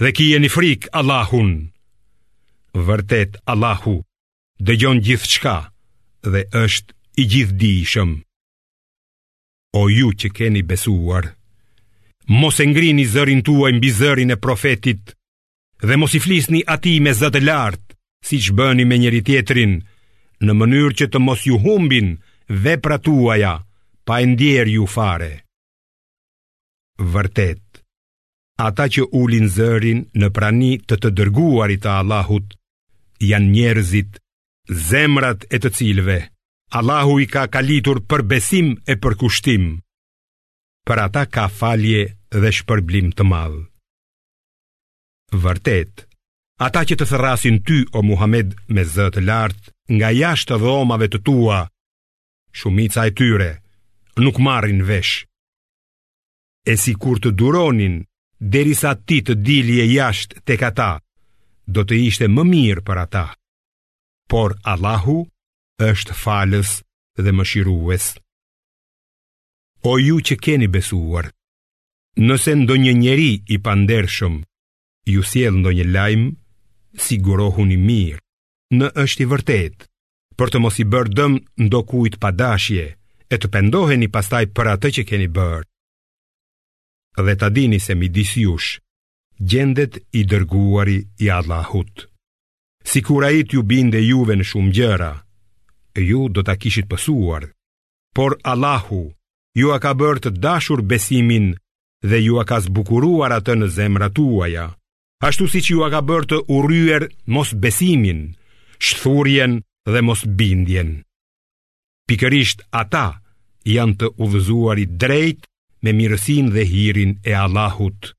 dhe kijeni frikë Allahun. Vërtet Allahu dëgjon gjithçka dhe është i gjithëdijshëm. O ju që keni besuar, mos e ngrini zërin tuaj mbi zërin e profetit dhe mos i flisni atij me zë të lartë, siç bëni me njëri-tjetrin, në mënyrë që të mos ju humbin veprat tuaja, pa e ndier ju fare. Vërtet, Ata që ulin zërin në prani të të dërguarit të Allahut janë njerëzit, zemrat e të cilëve Allahu i ka kalitur për besim e përkushtim. Për ata ka falje dhe shpërblim të madh. Vërtet, ata që të thërrasin ty o Muhammed me zë të lartë nga jashtë dhomave të tua, shumica e tyre nuk marrin vesh. e sikur të duronin derisa ti të dilje jashtë tek ata, do të ishte më mirë për ata. Por Allahu është falës dhe mëshirues. O ju që keni besuar, nëse ndonjë njeri i pandershëm, ju sjell ndonjë lajm, sigurohuni mirë, në është i vërtetë. për të mos i bërë dëm ndokujt pa dashje e të pendoheni pastaj për atë që keni bërë. Dhe ta dini se midis jush gjendet i dërguari i Allahut. Sikur ai t'ju binde juve në shumë gjëra, ju do ta kishit pësuar, por Allahu jua ka bërë të dashur besimin dhe jua ka zbukuruar atë në zemrat tuaja, ashtu siç jua ka bërë të urryer mosbesimin, shthurjen dhe mosbindjen. Pikërisht ata janë të udhëzuarit drejt me mirësinë dhe hirin e Allahut.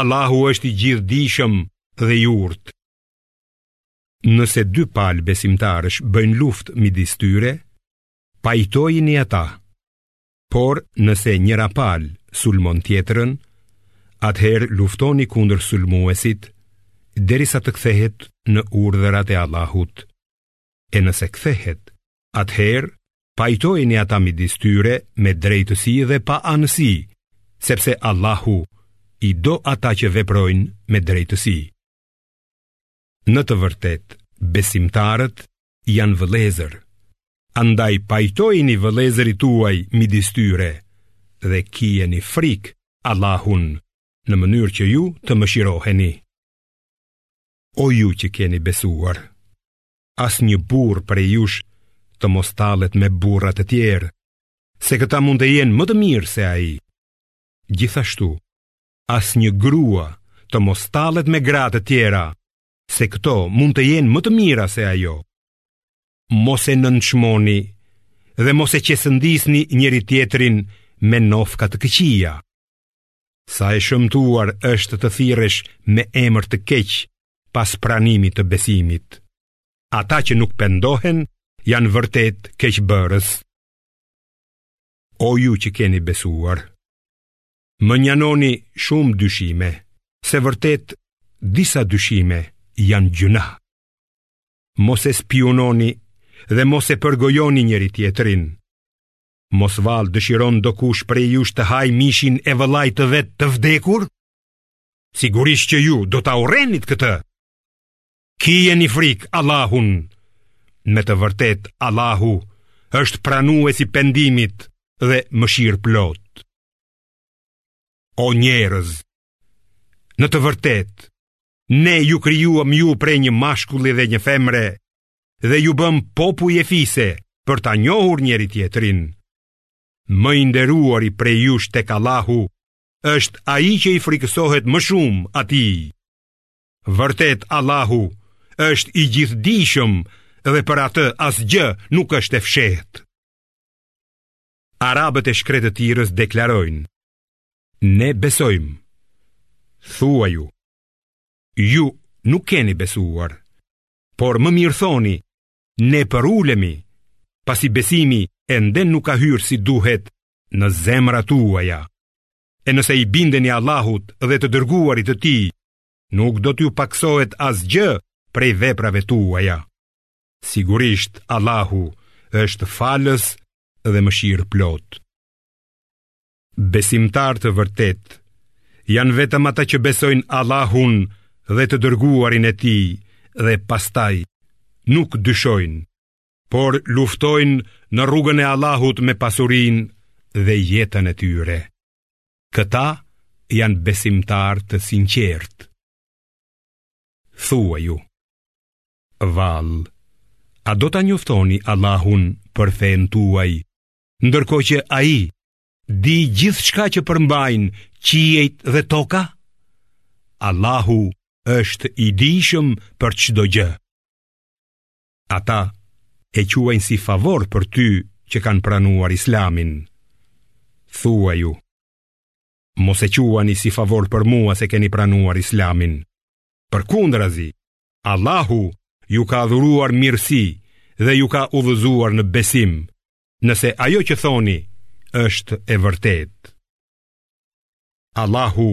Allahu është i gjithëdijshëm dhe i urtë. Nëse dy palë besimtarësh bëjnë luftë midis tyre, pajtojini ata. Por nëse njëra palë sulmon tjetrën, atëherë luftoni kundër sulmuesit, derisa të kthehet në urdhrat e Allahut. E nëse kthehet, atëherë pajtojini ata midis tyre me drejtësi dhe paanësi, sepse Allahu i do ata që veprojnë me drejtësi. Në të vërtetë, besimtarët janë vëllezër. Andaj pajtojini vëllezërit tuaj midis tyre dhe kijeni frikë Allahun në mënyrë që ju të mëshiroheni. O ju që keni besuar, asnjë burrë prej jush të mos tallet me burra të tjerë, se këta mund të jenë më të mirë se ai. Gjithashtu, asnjë grua të mos tallet me gra të tjera, se këto mund të jenë më të mira se ajo. Mos e nënçmoni dhe mos e qesëndisni njëri-tjetrin me nofka të këqija. Sa e shëmtuar është të thirresh me emër të keq pas pranimit të besimit. Ata që nuk pendohen janë vërtet keqbërës. O ju që keni besuar, Mënjanoni shumë dyshime, se vërtet disa dyshime janë gjynah. Mos e spiunoni dhe mos e përgojoni njëri-tjetrin. Mos vallë dëshiron dokush prej jush të hajë mishin e vëllait të vet të vdekur? Sigurisht që ju do ta urrenit këtë. Kijeni frikë Allahun Me të vërtetë Allahu është pranues i pendimit dhe mëshirëplotë O njerëz Në të vërtetë Ne ju krijuam ju prej një mashkulli dhe një femre Dhe ju bëmë popuj e fise për ta njohur njëri-tjetrin Më i nderuari prej jush tek Allahu është ai që i frikësohet më shumë atij Vërtet Allahu është i gjithdijshëm dhe për atë asgjë nuk është e fshehtë. Arabët e shkretëtirës deklarojnë, ne besojmë, thuaju, ju nuk keni besuar, por më mirë thoni, ne përulemi, pasi besimi ende nuk ka hyrë si duhet në zemrat tuaja. e nëse i bindeni Allahut dhe të dërguarit të tij, nuk do t'ju pakësohet asgjë prej veprave tuaja. Sigurisht Allahu është falës dhe mëshirëplotë. Besimtarë të vërtetë, janë vetëm ata që besojnë Allahun dhe të dërguarin e tij dhe pastaj nuk dyshojnë por luftojnë në rrugën e Allahut me pasurinë dhe jetën e tyre. Këta janë besimtarë të sinqertë. Thuaju, vallë, a do ta njoftoni Allahun për fenë tuaj, ndërkohë që ai di gjithçka që përmbajnë qiejt dhe toka? Allahu është i dijshëm për çdo gjë. Ata e quajnë si favor për ty që kanë pranuar islamin. Thuaju, mos e quani si favor për mua se keni pranuar islamin. Përkundrazi, Allahu ju ka dhuruar mirësi dhe ju ka udhëzuar në besim, nëse ajo që thoni është e vërtetë. Allahu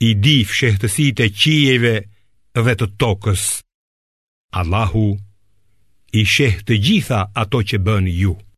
i di fshehtësitë e qiejve dhe të tokës. Allahu i sheh të gjitha ato që bëni ju.